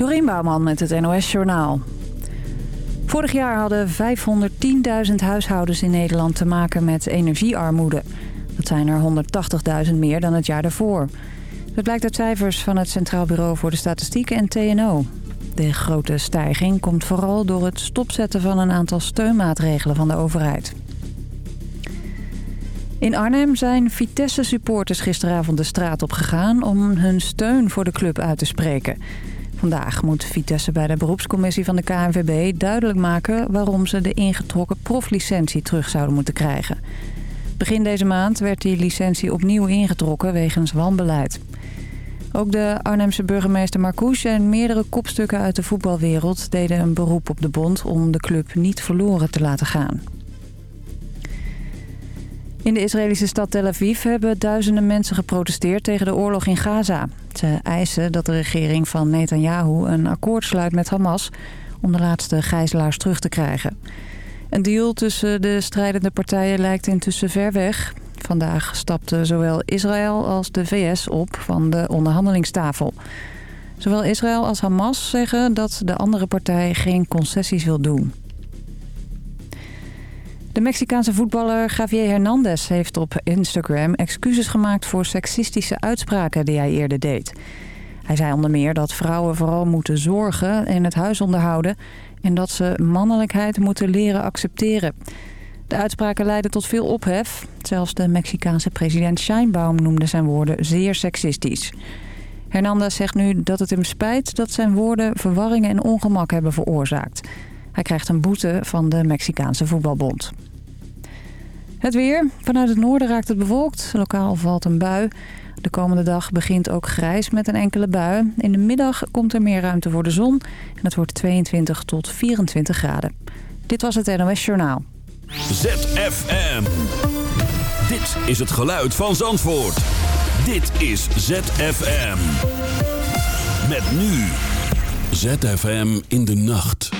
Dorien Bouwman met het NOS Journaal. Vorig jaar hadden 510.000 huishoudens in Nederland te maken met energiearmoede. Dat zijn er 180.000 meer dan het jaar daarvoor. Dat blijkt uit cijfers van het Centraal Bureau voor de Statistiek en TNO. De grote stijging komt vooral door het stopzetten van een aantal steunmaatregelen van de overheid. In Arnhem zijn Vitesse-supporters gisteravond de straat op gegaan om hun steun voor de club uit te spreken. Vandaag moet Vitesse bij de beroepscommissie van de KNVB duidelijk maken... waarom ze de ingetrokken proflicentie terug zouden moeten krijgen. Begin deze maand werd die licentie opnieuw ingetrokken wegens wanbeleid. Ook de Arnhemse burgemeester Marcouche en meerdere kopstukken uit de voetbalwereld... deden een beroep op de bond om de club niet verloren te laten gaan. In de Israëlische stad Tel Aviv hebben duizenden mensen geprotesteerd tegen de oorlog in Gaza. Ze eisen dat de regering van Netanyahu een akkoord sluit met Hamas... om de laatste gijzelaars terug te krijgen. Een deal tussen de strijdende partijen lijkt intussen ver weg. Vandaag stapten zowel Israël als de VS op van de onderhandelingstafel. Zowel Israël als Hamas zeggen dat de andere partij geen concessies wil doen. De Mexicaanse voetballer Javier Hernandez heeft op Instagram excuses gemaakt voor seksistische uitspraken die hij eerder deed. Hij zei onder meer dat vrouwen vooral moeten zorgen en het huis onderhouden... en dat ze mannelijkheid moeten leren accepteren. De uitspraken leidden tot veel ophef. Zelfs de Mexicaanse president Scheinbaum noemde zijn woorden zeer seksistisch. Hernandez zegt nu dat het hem spijt dat zijn woorden verwarringen en ongemak hebben veroorzaakt... Hij krijgt een boete van de Mexicaanse voetbalbond. Het weer. Vanuit het noorden raakt het bewolkt. Lokaal valt een bui. De komende dag begint ook grijs met een enkele bui. In de middag komt er meer ruimte voor de zon. En het wordt 22 tot 24 graden. Dit was het NOS Journaal. ZFM. Dit is het geluid van Zandvoort. Dit is ZFM. Met nu. ZFM in de nacht.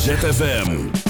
ZFM.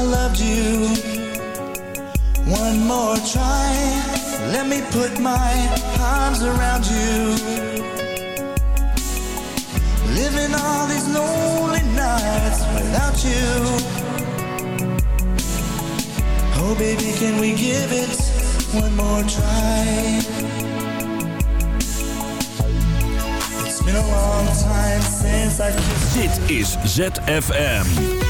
I loved you. One more try. Let me put my arms around you. Living all these lonely nights without you. Oh, baby, can we give it one more try? It's been a long time since Dit is ZFM.